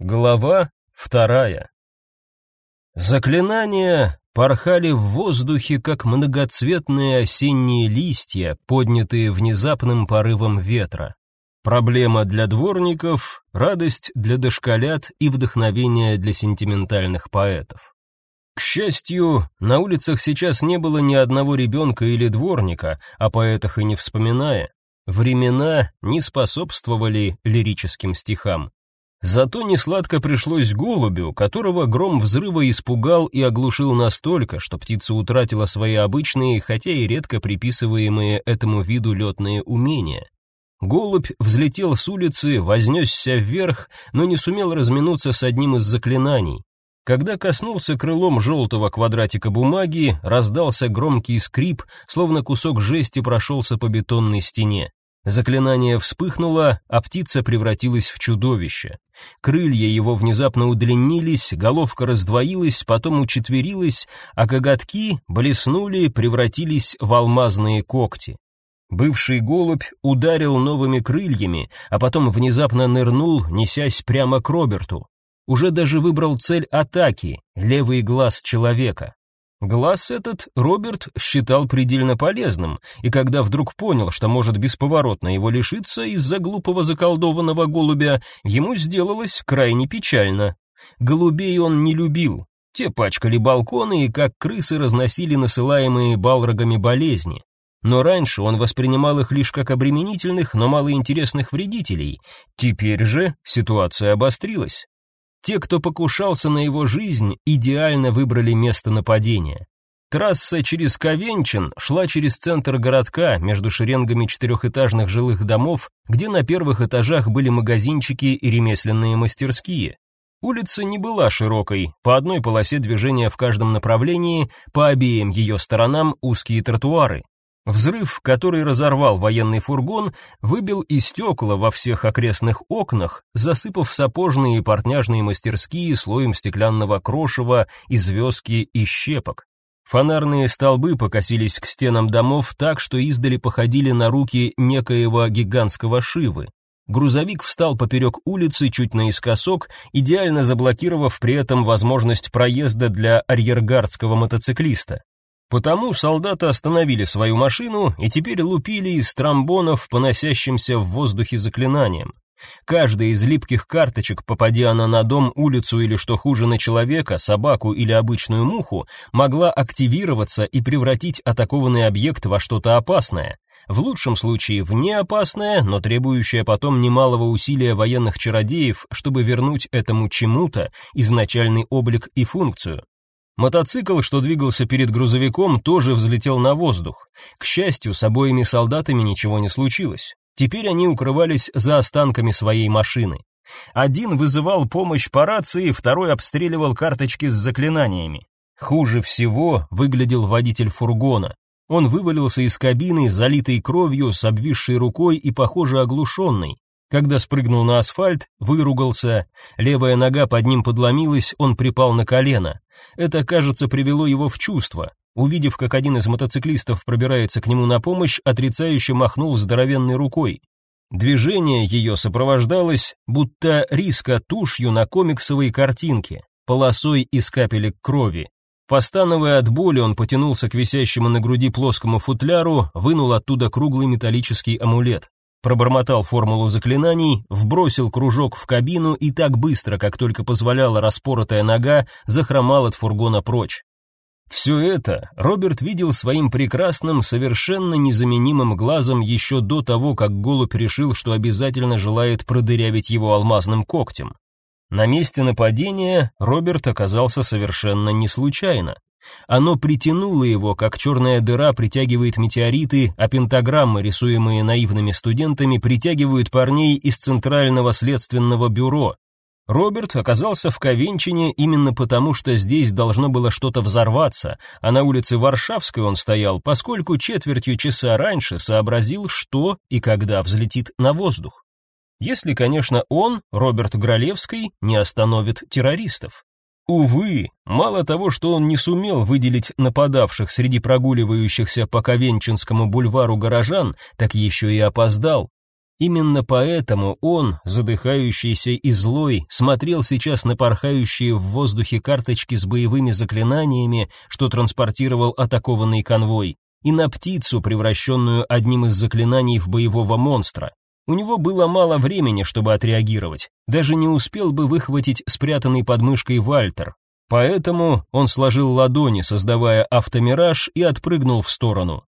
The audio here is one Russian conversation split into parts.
Глава вторая. Заклинания порхали в воздухе, как многоцветные осенние листья, поднятые внезапным порывом ветра. Проблема для дворников, радость для дошколят и вдохновение для сентиментальных поэтов. К счастью, на улицах сейчас не было ни одного ребенка или дворника, о поэтах и не вспоминая. Времена не способствовали лирическим стихам. Зато несладко пришлось голубю, которого гром взрыва испугал и оглушил настолько, что птица утратила свои обычные, хотя и редко приписываемые этому виду летные умения. Голубь взлетел с улицы, вознесся вверх, но не сумел разминуться с одним из заклинаний. Когда коснулся крылом желтого квадратика бумаги, раздался громкий скрип, словно кусок жести прошелся по бетонной стене. Заклинание вспыхнуло, а птица превратилась в чудовище. Крылья его внезапно удлинились, головка раздвоилась, потом учетверилась, а коготки блеснули, превратились в алмазные когти. Бывший голубь ударил новыми крыльями, а потом внезапно нырнул, несясь прямо к Роберту. Уже даже выбрал цель атаки левый глаз человека. Глаз этот Роберт считал предельно полезным, и когда вдруг понял, что может бесповоротно его лишиться из-за глупого заколдованного голубя, ему сделалось крайне печально. Голубей он не любил. Те пачкали балконы и как крысы разносили насылаемые балрогами болезни. Но раньше он воспринимал их лишь как обременительных, но малоинтересных вредителей. Теперь же ситуация обострилась. Те, кто покушался на его жизнь, идеально выбрали место нападения. Трасса через Ковенчин шла через центр городка, между шеренгами четырехэтажных жилых домов, где на первых этажах были магазинчики и ремесленные мастерские. Улица не была широкой, по одной полосе движения в каждом направлении, по обеим ее сторонам узкие тротуары. Взрыв, который разорвал военный фургон, выбил и стекла во всех окрестных окнах, засыпав сапожные и портняжные мастерские слоем стеклянного крошева, известки и щепок. Фонарные столбы покосились к стенам домов так, что издали походили на руки некоего гигантского Шивы. Грузовик встал поперек улицы чуть наискосок, идеально заблокировав при этом возможность проезда для арьергардского мотоциклиста. Потому солдаты остановили свою машину и теперь лупили из тромбонов по носящимся в воздухе заклинаниям. Каждая из липких карточек, попадя она на дом, улицу или, что хуже, на человека, собаку или обычную муху, могла активироваться и превратить атакованный объект во что-то опасное. В лучшем случае в неопасное, но требующее потом немалого усилия военных чародеев, чтобы вернуть этому чему-то изначальный облик и функцию. Мотоцикл, что двигался перед грузовиком, тоже взлетел на воздух. К счастью, с обоими солдатами ничего не случилось. Теперь они укрывались за останками своей машины. Один вызывал помощь по рации, второй обстреливал карточки с заклинаниями. Хуже всего выглядел водитель фургона. Он вывалился из кабины, залитой кровью, с обвисшей рукой и, похоже, оглушенный. Когда спрыгнул на асфальт, выругался, левая нога под ним подломилась, он припал на колено. Это, кажется, привело его в чувство. Увидев, как один из мотоциклистов пробирается к нему на помощь, отрицающе махнул здоровенной рукой. Движение ее сопровождалось, будто риска тушью на комиксовой картинке, полосой из капелек крови. Постановая от боли, он потянулся к висящему на груди плоскому футляру, вынул оттуда круглый металлический амулет пробормотал формулу заклинаний, вбросил кружок в кабину и так быстро, как только позволяла распоротая нога, захромал от фургона прочь. Все это Роберт видел своим прекрасным, совершенно незаменимым глазом еще до того, как голубь решил, что обязательно желает продырявить его алмазным когтем. На месте нападения Роберт оказался совершенно не случайно. Оно притянуло его, как черная дыра притягивает метеориты, а пентаграммы, рисуемые наивными студентами, притягивают парней из Центрального следственного бюро. Роберт оказался в Ковенчине именно потому, что здесь должно было что-то взорваться, а на улице Варшавской он стоял, поскольку четвертью часа раньше сообразил, что и когда взлетит на воздух. Если, конечно, он, Роберт Гролевский, не остановит террористов. Увы, мало того, что он не сумел выделить нападавших среди прогуливающихся по Ковенчинскому бульвару горожан, так еще и опоздал. Именно поэтому он, задыхающийся и злой, смотрел сейчас на порхающие в воздухе карточки с боевыми заклинаниями, что транспортировал атакованный конвой, и на птицу, превращенную одним из заклинаний в боевого монстра. У него было мало времени, чтобы отреагировать, даже не успел бы выхватить спрятанный под мышкой Вальтер. Поэтому он сложил ладони, создавая автомираж, и отпрыгнул в сторону.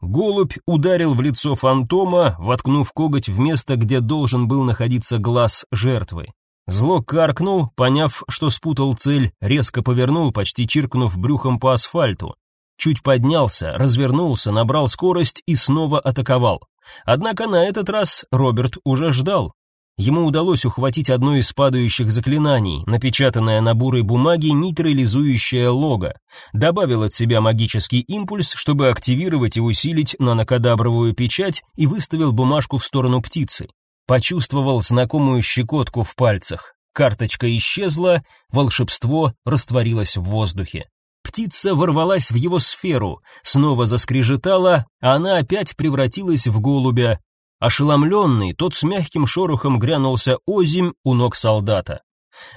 Голубь ударил в лицо фантома, воткнув коготь в место, где должен был находиться глаз жертвы. Зло каркнул, поняв, что спутал цель, резко повернул, почти чиркнув брюхом по асфальту. Чуть поднялся, развернулся, набрал скорость и снова атаковал. Однако на этот раз Роберт уже ждал. Ему удалось ухватить одно из падающих заклинаний, напечатанное на бурой бумаге нейтрализующее лого. Добавил от себя магический импульс, чтобы активировать и усилить нанокадабровую печать и выставил бумажку в сторону птицы. Почувствовал знакомую щекотку в пальцах. Карточка исчезла, волшебство растворилось в воздухе. Птица ворвалась в его сферу, снова заскрежетала, а она опять превратилась в голубя, Ошеломленный, тот с мягким шорохом грянулся озимь у ног солдата.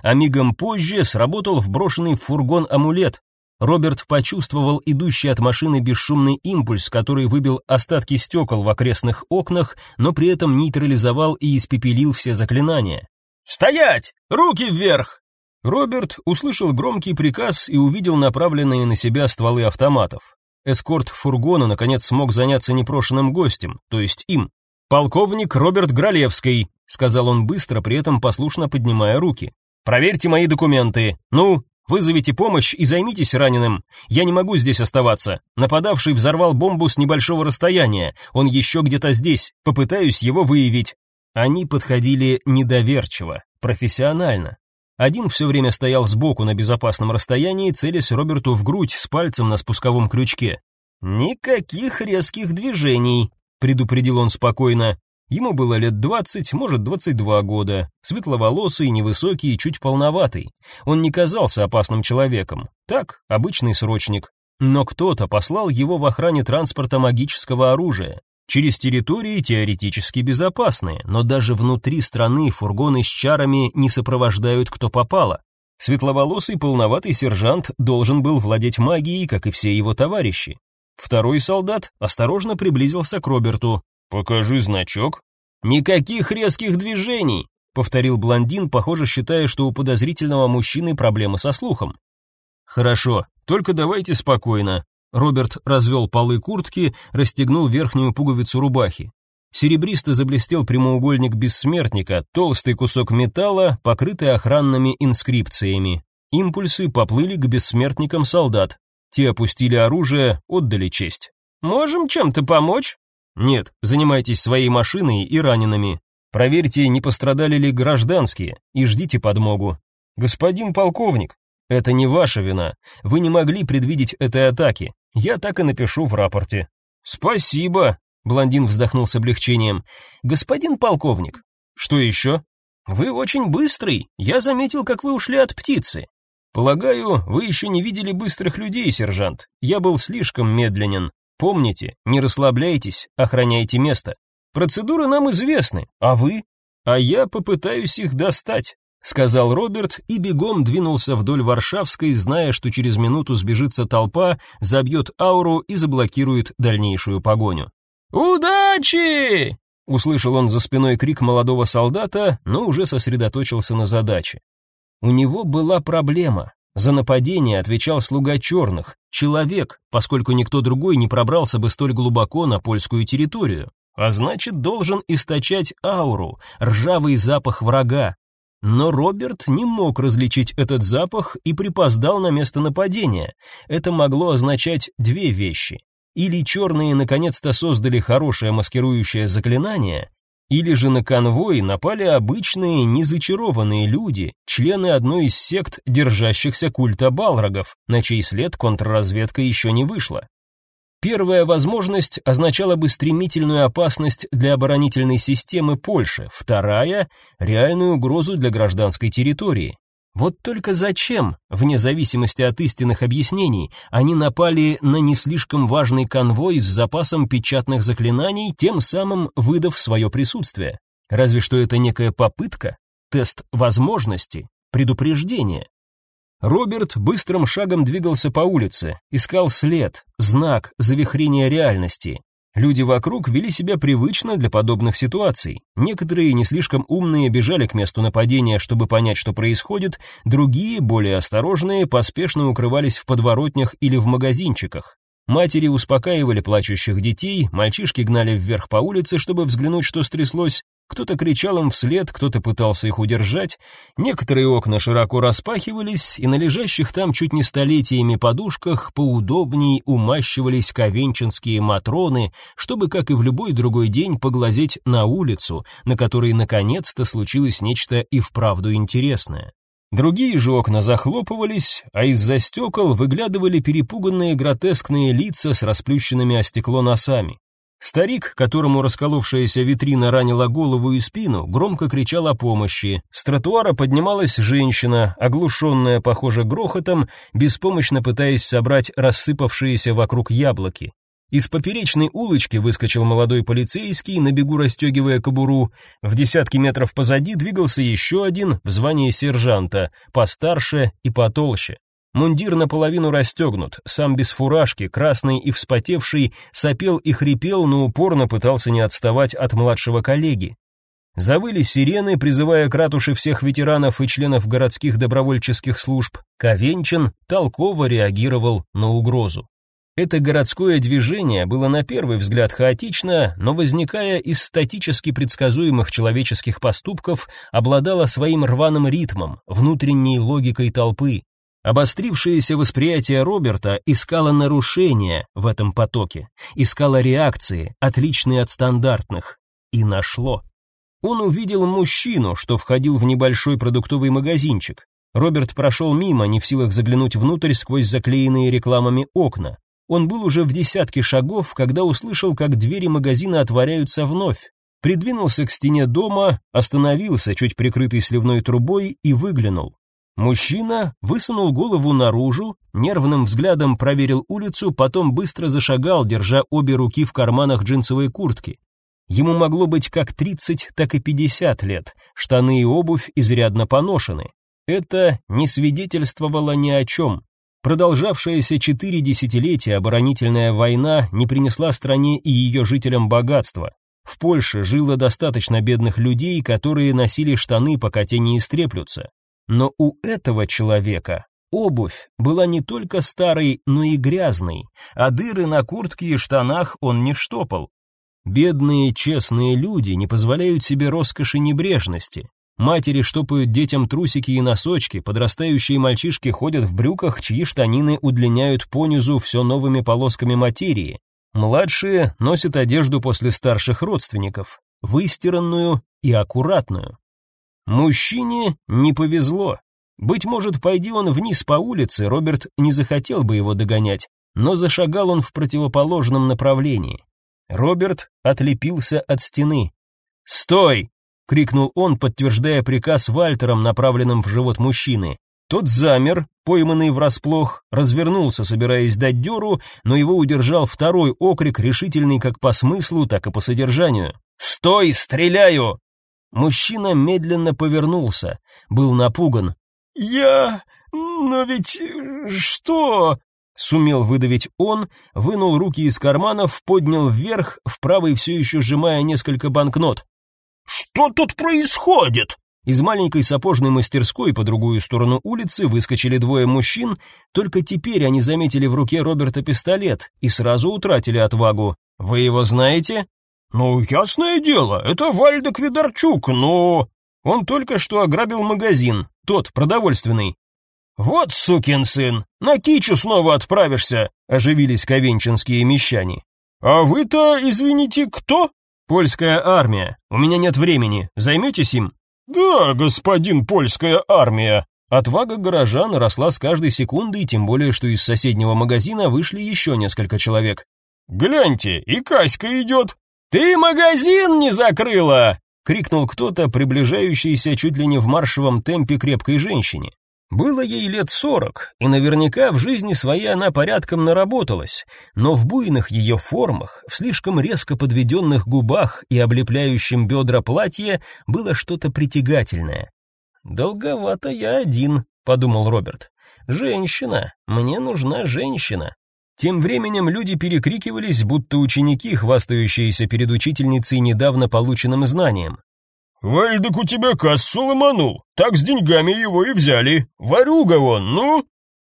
А мигом позже сработал вброшенный в фургон амулет. Роберт почувствовал идущий от машины бесшумный импульс, который выбил остатки стекол в окрестных окнах, но при этом нейтрализовал и испепелил все заклинания. «Стоять! Руки вверх!» Роберт услышал громкий приказ и увидел направленные на себя стволы автоматов. Эскорт фургона наконец смог заняться непрошенным гостем, то есть им. «Полковник Роберт Гралевский», — сказал он быстро, при этом послушно поднимая руки. «Проверьте мои документы. Ну, вызовите помощь и займитесь раненым. Я не могу здесь оставаться. Нападавший взорвал бомбу с небольшого расстояния. Он еще где-то здесь. Попытаюсь его выявить». Они подходили недоверчиво, профессионально. Один все время стоял сбоку на безопасном расстоянии, целясь Роберту в грудь с пальцем на спусковом крючке. «Никаких резких движений», предупредил он спокойно. Ему было лет двадцать, может, двадцать два года. Светловолосый, невысокий и чуть полноватый. Он не казался опасным человеком. Так, обычный срочник. Но кто-то послал его в охране транспорта магического оружия. Через территории теоретически безопасные, но даже внутри страны фургоны с чарами не сопровождают кто попало. Светловолосый полноватый сержант должен был владеть магией, как и все его товарищи. Второй солдат осторожно приблизился к Роберту. «Покажи значок». «Никаких резких движений», — повторил блондин, похоже, считая, что у подозрительного мужчины проблемы со слухом. «Хорошо, только давайте спокойно». Роберт развел полы куртки, расстегнул верхнюю пуговицу рубахи. Серебристо заблестел прямоугольник бессмертника, толстый кусок металла, покрытый охранными инскрипциями. Импульсы поплыли к бессмертникам солдат. Те опустили оружие, отдали честь. «Можем чем-то помочь?» «Нет, занимайтесь своей машиной и ранеными. Проверьте, не пострадали ли гражданские, и ждите подмогу. Господин полковник, это не ваша вина. Вы не могли предвидеть этой атаки. Я так и напишу в рапорте». «Спасибо», — блондин вздохнул с облегчением. «Господин полковник, что еще?» «Вы очень быстрый. Я заметил, как вы ушли от птицы. Полагаю, вы еще не видели быстрых людей, сержант. Я был слишком медленен. Помните, не расслабляйтесь, охраняйте место. Процедуры нам известны, а вы? А я попытаюсь их достать, сказал Роберт и бегом двинулся вдоль Варшавской, зная, что через минуту сбежится толпа, забьет ауру и заблокирует дальнейшую погоню. Удачи! услышал он за спиной крик молодого солдата, но уже сосредоточился на задаче. У него была проблема. За нападение отвечал слуга черных, человек, поскольку никто другой не пробрался бы столь глубоко на польскую территорию, а значит, должен источать ауру, ржавый запах врага. Но Роберт не мог различить этот запах и припоздал на место нападения. Это могло означать две вещи. Или черные наконец-то создали хорошее маскирующее заклинание, или же на конвой напали обычные незачарованные люди, члены одной из сект, держащихся культа балрогов, на чей след контрразведка еще не вышла. Первая возможность означала бы стремительную опасность для оборонительной системы Польши, вторая — реальную угрозу для гражданской территории. Вот только зачем, вне зависимости от истинных объяснений, они напали на не слишком важный конвой с запасом печатных заклинаний, тем самым выдав свое присутствие? Разве что это некая попытка, тест возможности, предупреждение. Роберт быстрым шагом двигался по улице, искал след, знак завихрения реальности, Люди вокруг вели себя привычно для подобных ситуаций. Некоторые, не слишком умные, бежали к месту нападения, чтобы понять, что происходит, другие, более осторожные, поспешно укрывались в подворотнях или в магазинчиках. Матери успокаивали плачущих детей, мальчишки гнали вверх по улице, чтобы взглянуть, что стряслось, кто-то кричал им вслед, кто-то пытался их удержать. Некоторые окна широко распахивались, и на лежащих там чуть не столетиями подушках поудобней умащивались ковенчинские матроны, чтобы, как и в любой другой день, поглазеть на улицу, на которой наконец-то случилось нечто и вправду интересное. Другие же окна захлопывались, а из-за стекол выглядывали перепуганные гротескные лица с расплющенными о стекло носами. Старик, которому расколовшаяся витрина ранила голову и спину, громко кричал о помощи. С тротуара поднималась женщина, оглушенная, похоже, грохотом, беспомощно пытаясь собрать рассыпавшиеся вокруг яблоки. Из поперечной улочки выскочил молодой полицейский, на бегу расстегивая кобуру. В десятки метров позади двигался еще один в звании сержанта, постарше и потолще. Мундир наполовину расстегнут, сам без фуражки, красный и вспотевший, сопел и хрипел, но упорно пытался не отставать от младшего коллеги. Завыли сирены, призывая к ратуше всех ветеранов и членов городских добровольческих служб. Ковенчин толково реагировал на угрозу. Это городское движение было на первый взгляд хаотично, но возникая из статически предсказуемых человеческих поступков, обладало своим рваным ритмом, внутренней логикой толпы. Обострившееся восприятие Роберта искало нарушения в этом потоке, искало реакции, отличные от стандартных, и нашло. Он увидел мужчину, что входил в небольшой продуктовый магазинчик. Роберт прошел мимо, не в силах заглянуть внутрь сквозь заклеенные рекламами окна. Он был уже в десятке шагов, когда услышал, как двери магазина отворяются вновь. Придвинулся к стене дома, остановился, чуть прикрытый сливной трубой, и выглянул. Мужчина высунул голову наружу, нервным взглядом проверил улицу, потом быстро зашагал, держа обе руки в карманах джинсовой куртки. Ему могло быть как 30, так и 50 лет, штаны и обувь изрядно поношены. Это не свидетельствовало ни о чем. Продолжавшаяся четыре десятилетия оборонительная война не принесла стране и ее жителям богатства. В Польше жило достаточно бедных людей, которые носили штаны, пока те не истреплются. Но у этого человека обувь была не только старой, но и грязной, а дыры на куртке и штанах он не штопал. Бедные честные люди не позволяют себе роскоши небрежности. Матери штопают детям трусики и носочки, подрастающие мальчишки ходят в брюках, чьи штанины удлиняют понизу все новыми полосками материи. Младшие носят одежду после старших родственников, выстиранную и аккуратную. Мужчине не повезло. Быть может, пойди он вниз по улице, Роберт не захотел бы его догонять, но зашагал он в противоположном направлении. Роберт отлепился от стены. «Стой!» — крикнул он, подтверждая приказ Вальтером, направленным в живот мужчины. Тот замер, пойманный врасплох, развернулся, собираясь дать дёру, но его удержал второй окрик, решительный как по смыслу, так и по содержанию. «Стой, стреляю!» Мужчина медленно повернулся, был напуган. «Я... но ведь... что...» Сумел выдавить он, вынул руки из карманов, поднял вверх, в правой все еще сжимая несколько банкнот. «Что тут происходит?» Из маленькой сапожной мастерской по другую сторону улицы выскочили двое мужчин, только теперь они заметили в руке Роберта пистолет и сразу утратили отвагу. «Вы его знаете?» «Ну, ясное дело, это Вальдек Ведорчук, но...» «Он только что ограбил магазин, тот, продовольственный». «Вот сукин сын, на кичу снова отправишься», — оживились ковенчинские мещане. «А вы-то, извините, кто?» «Польская армия. У меня нет времени. Займетесь им?» «Да, господин польская армия». Отвага горожан росла с каждой секундой, тем более, что из соседнего магазина вышли еще несколько человек. «Гляньте, и Каська идет!» «Ты магазин не закрыла!» — крикнул кто-то, приближающийся чуть ли не в маршевом темпе крепкой женщине. Было ей лет сорок, и наверняка в жизни своей она порядком наработалась, но в буйных ее формах, в слишком резко подведенных губах и облепляющем бедра платье было что-то притягательное. «Долговато я один», — подумал Роберт. «Женщина, мне нужна женщина». Тем временем люди перекрикивались, будто ученики, хвастающиеся перед учительницей недавно полученным знанием. «Вальдек у тебя кассу ломанул, так с деньгами его и взяли. Ворюга он, ну!»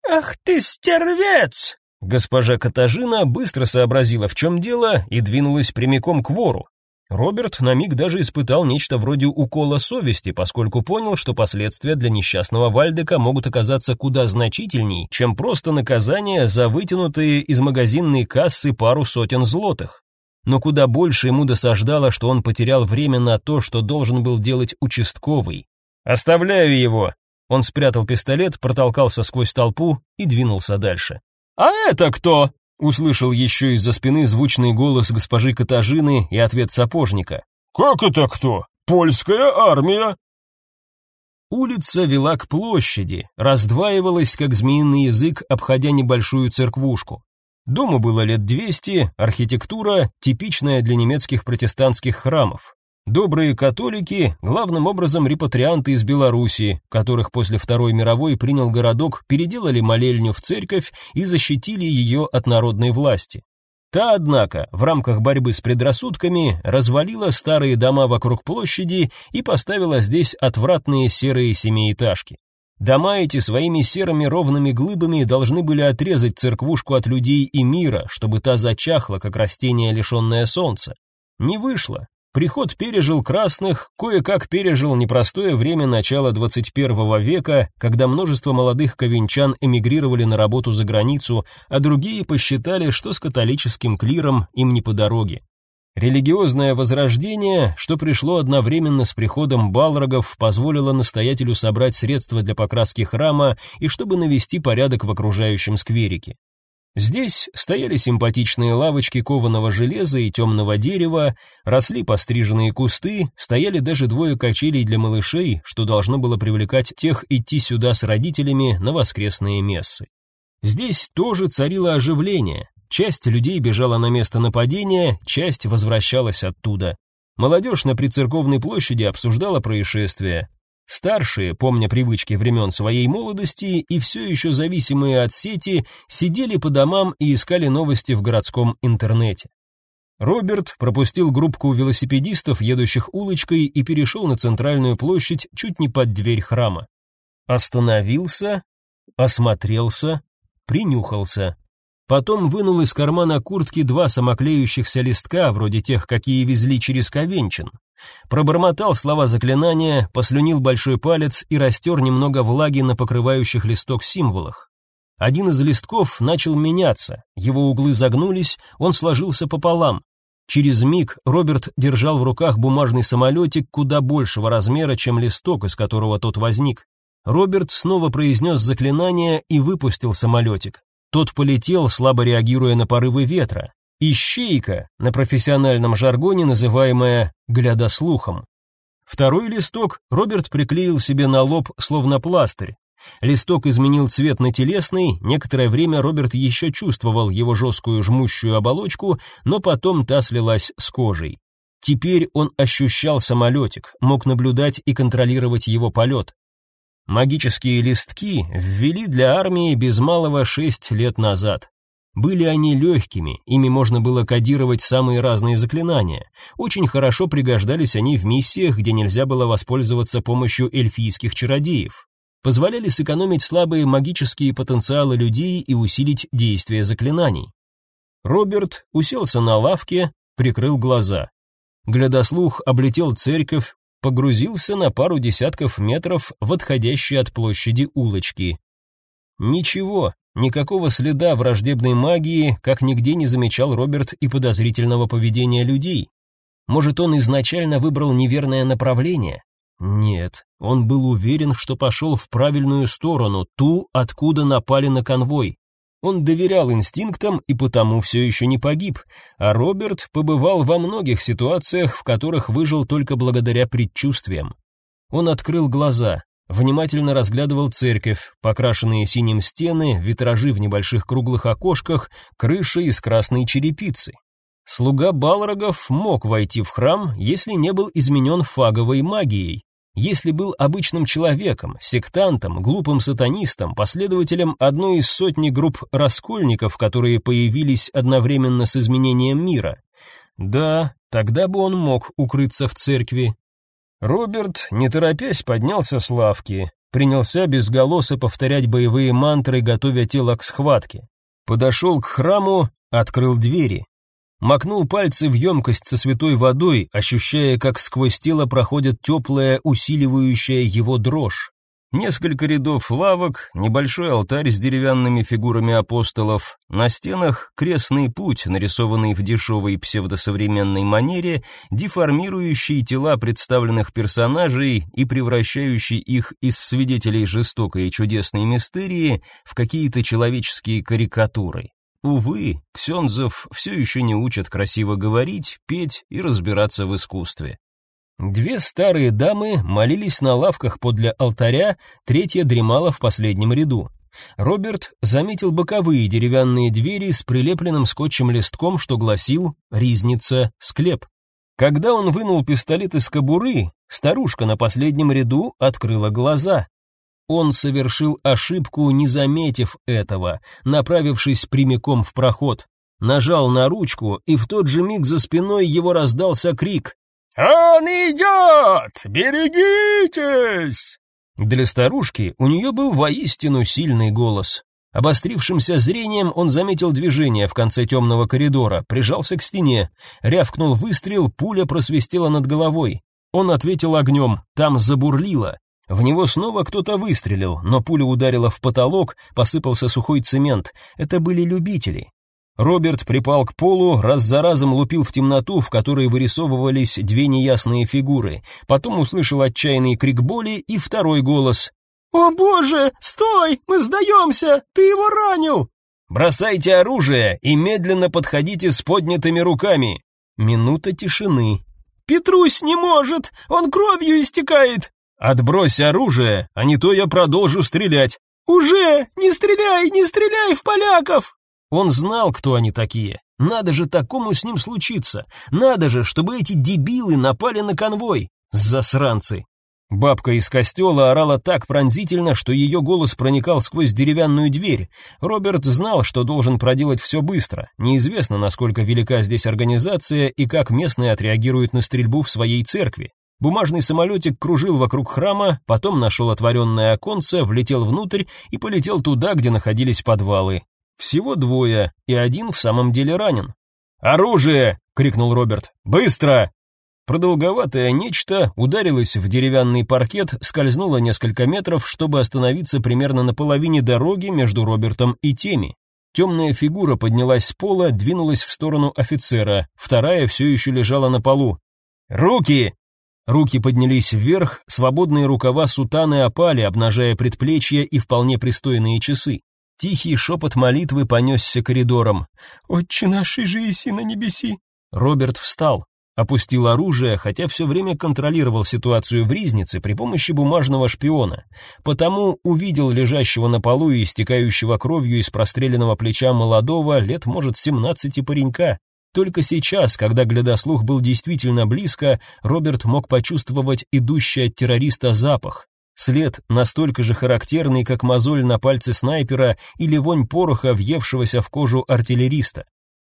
«Ах ты стервец!» Госпожа Катажина быстро сообразила, в чем дело, и двинулась прямиком к вору. Роберт на миг даже испытал нечто вроде укола совести, поскольку понял, что последствия для несчастного Вальдека могут оказаться куда значительней, чем просто наказание за вытянутые из магазинной кассы пару сотен злотых но куда больше ему досаждало, что он потерял время на то, что должен был делать участковый. «Оставляю его!» Он спрятал пистолет, протолкался сквозь толпу и двинулся дальше. «А это кто?» Услышал еще из-за спины звучный голос госпожи Катажины и ответ сапожника. «Как это кто? Польская армия!» Улица вела к площади, раздваивалась, как змеиный язык, обходя небольшую церквушку. Дому было лет 200, архитектура типичная для немецких протестантских храмов. Добрые католики, главным образом репатрианты из Белоруссии, которых после Второй мировой принял городок, переделали молельню в церковь и защитили ее от народной власти. Та, однако, в рамках борьбы с предрассудками развалила старые дома вокруг площади и поставила здесь отвратные серые семиэтажки. Дома эти своими серыми ровными глыбами должны были отрезать церквушку от людей и мира, чтобы та зачахла, как растение, лишенное солнца. Не вышло. Приход пережил красных, кое-как пережил непростое время начала 21 века, когда множество молодых ковенчан эмигрировали на работу за границу, а другие посчитали, что с католическим клиром им не по дороге. Религиозное возрождение, что пришло одновременно с приходом Балрогов, позволило настоятелю собрать средства для покраски храма и чтобы навести порядок в окружающем скверике. Здесь стояли симпатичные лавочки кованого железа и темного дерева, росли постриженные кусты, стояли даже двое качелей для малышей, что должно было привлекать тех идти сюда с родителями на воскресные мессы. Здесь тоже царило оживление, Часть людей бежала на место нападения, часть возвращалась оттуда. Молодежь на прицерковной площади обсуждала происшествие. Старшие, помня привычки времен своей молодости и все еще зависимые от сети, сидели по домам и искали новости в городском интернете. Роберт пропустил группку велосипедистов, едущих улочкой, и перешел на центральную площадь чуть не под дверь храма. Остановился, осмотрелся, принюхался. Потом вынул из кармана куртки два самоклеющихся листка, вроде тех, какие везли через Ковенчин. Пробормотал слова заклинания, послюнил большой палец и растер немного влаги на покрывающих листок символах. Один из листков начал меняться, его углы загнулись, он сложился пополам. Через миг Роберт держал в руках бумажный самолетик куда большего размера, чем листок, из которого тот возник. Роберт снова произнес заклинание и выпустил самолетик. Тот полетел, слабо реагируя на порывы ветра. Ищейка, на профессиональном жаргоне называемая глядослухом. Второй листок Роберт приклеил себе на лоб, словно пластырь. Листок изменил цвет на телесный, некоторое время Роберт еще чувствовал его жесткую жмущую оболочку, но потом та слилась с кожей. Теперь он ощущал самолетик, мог наблюдать и контролировать его полет. Магические листки ввели для армии без малого шесть лет назад. Были они легкими, ими можно было кодировать самые разные заклинания. Очень хорошо пригождались они в миссиях, где нельзя было воспользоваться помощью эльфийских чародеев. Позволяли сэкономить слабые магические потенциалы людей и усилить действие заклинаний. Роберт уселся на лавке, прикрыл глаза. Глядослух облетел церковь, погрузился на пару десятков метров в отходящие от площади улочки. Ничего, никакого следа враждебной магии, как нигде не замечал Роберт и подозрительного поведения людей. Может, он изначально выбрал неверное направление? Нет, он был уверен, что пошел в правильную сторону, ту, откуда напали на конвой. Он доверял инстинктам и потому все еще не погиб, а Роберт побывал во многих ситуациях, в которых выжил только благодаря предчувствиям. Он открыл глаза. внимательно разглядывал церковь, покрашенные синим стены, витражи в небольших круглых окошках, крыша из красной черепицы. Слуга Балрогов мог войти в храм, если не был изменен фаговой магией, если был обычным человеком, сектантом, глупым сатанистом, последователем одной из сотни групп раскольников, которые появились одновременно с изменением мира. Да, тогда бы он мог укрыться в церкви. Роберт, не торопясь, поднялся с лавки, принялся безголосо повторять боевые мантры, готовя тело к схватке. Подошел к храму, открыл двери макнул пальцы в емкость со святой водой, ощущая, как сквозь тело проходит теплая, усиливающая его дрожь. Несколько рядов лавок, небольшой алтарь с деревянными фигурами апостолов, на стенах крестный путь, нарисованный в дешевой псевдосовременной манере, деформирующий тела представленных персонажей и превращающий их из свидетелей жестокой и чудесной мистерии в какие-то человеческие карикатуры. Увы, Ксензов все еще не учат красиво говорить, петь и разбираться в искусстве. Две старые дамы молились на лавках подле алтаря, третья дремала в последнем ряду. Роберт заметил боковые деревянные двери с прилепленным скотчем листком, что гласил «Ризница, склеп». Когда он вынул пистолет из кобуры, старушка на последнем ряду открыла глаза. Он совершил ошибку, не заметив этого, направившись прямиком в проход. Нажал на ручку, и в тот же миг за спиной его раздался крик. «Он идет! Берегитесь!» Для старушки у нее был воистину сильный голос. Обострившимся зрением он заметил движение в конце темного коридора, прижался к стене, рявкнул выстрел, пуля просвистела над головой. Он ответил огнем, там забурлило, в него снова кто-то выстрелил, но пуля ударила в потолок, посыпался сухой цемент. Это были любители. Роберт припал к полу, раз за разом лупил в темноту, в которой вырисовывались две неясные фигуры. Потом услышал отчаянный крик боли и второй голос. «О боже, стой, мы сдаемся, ты его ранил!» «Бросайте оружие и медленно подходите с поднятыми руками!» Минута тишины. «Петрусь не может, он кровью истекает!» «Отбрось оружие, а не то я продолжу стрелять». «Уже! Не стреляй, не стреляй в поляков!» Он знал, кто они такие. Надо же такому с ним случиться. Надо же, чтобы эти дебилы напали на конвой. Засранцы. Бабка из костела орала так пронзительно, что ее голос проникал сквозь деревянную дверь. Роберт знал, что должен проделать все быстро. Неизвестно, насколько велика здесь организация и как местные отреагируют на стрельбу в своей церкви. Бумажный самолетик кружил вокруг храма, потом нашел отворенное оконце, влетел внутрь и полетел туда, где находились подвалы. Всего двое, и один в самом деле ранен. «Оружие!» — крикнул Роберт. «Быстро!» Продолговатое нечто ударилось в деревянный паркет, скользнуло несколько метров, чтобы остановиться примерно на половине дороги между Робертом и теми. Темная фигура поднялась с пола, двинулась в сторону офицера, вторая все еще лежала на полу. «Руки!» Руки поднялись вверх, свободные рукава сутаны опали, обнажая предплечья и вполне пристойные часы. Тихий шепот молитвы понесся коридором. «Отче наш, же еси на небеси!» Роберт встал, опустил оружие, хотя все время контролировал ситуацию в ризнице при помощи бумажного шпиона. Потому увидел лежащего на полу и истекающего кровью из простреленного плеча молодого, лет, может, семнадцати паренька. Только сейчас, когда глядослух был действительно близко, Роберт мог почувствовать идущий от террориста запах. След настолько же характерный, как мозоль на пальце снайпера или вонь пороха, въевшегося в кожу артиллериста.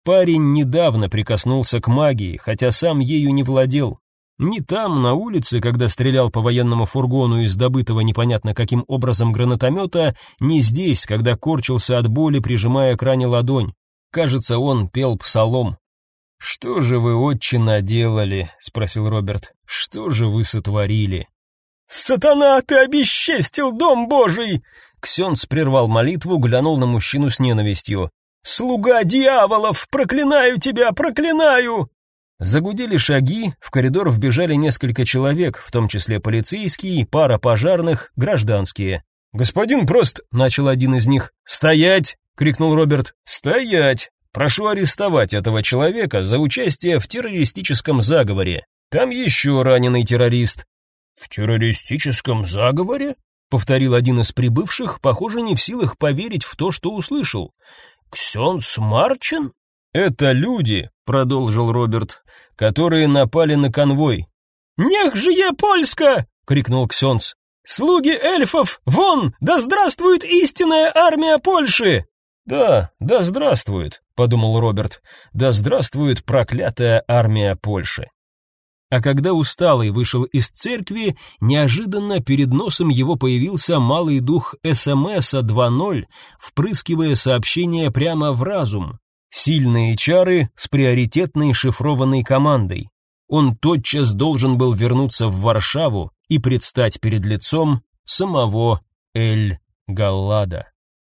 Парень недавно прикоснулся к магии, хотя сам ею не владел. Не там, на улице, когда стрелял по военному фургону из добытого непонятно каким образом гранатомета, не здесь, когда корчился от боли, прижимая к ране ладонь. Кажется, он пел псалом. «Что же вы, отче, наделали?» — спросил Роберт. «Что же вы сотворили?» «Сатана, ты обесчестил дом Божий!» Ксенц прервал молитву, глянул на мужчину с ненавистью. «Слуга дьяволов! Проклинаю тебя, проклинаю!» Загудели шаги, в коридор вбежали несколько человек, в том числе полицейские, пара пожарных, гражданские. «Господин Прост!» — начал один из них. «Стоять!» — крикнул Роберт. «Стоять!» Прошу арестовать этого человека за участие в террористическом заговоре. Там еще раненый террорист. «В террористическом заговоре?» — повторил один из прибывших, похоже, не в силах поверить в то, что услышал. «Ксенс Марчин?» «Это люди», — продолжил Роберт, — «которые напали на конвой». «Нех же я польска!» — крикнул Ксенс. «Слуги эльфов, вон! Да здравствует истинная армия Польши!» «Да, да здравствует», — подумал Роберт, — «да здравствует проклятая армия Польши». А когда усталый вышел из церкви, неожиданно перед носом его появился малый дух СМСа 2.0, впрыскивая сообщение прямо в разум. Сильные чары с приоритетной шифрованной командой. Он тотчас должен был вернуться в Варшаву и предстать перед лицом самого Эль Галлада.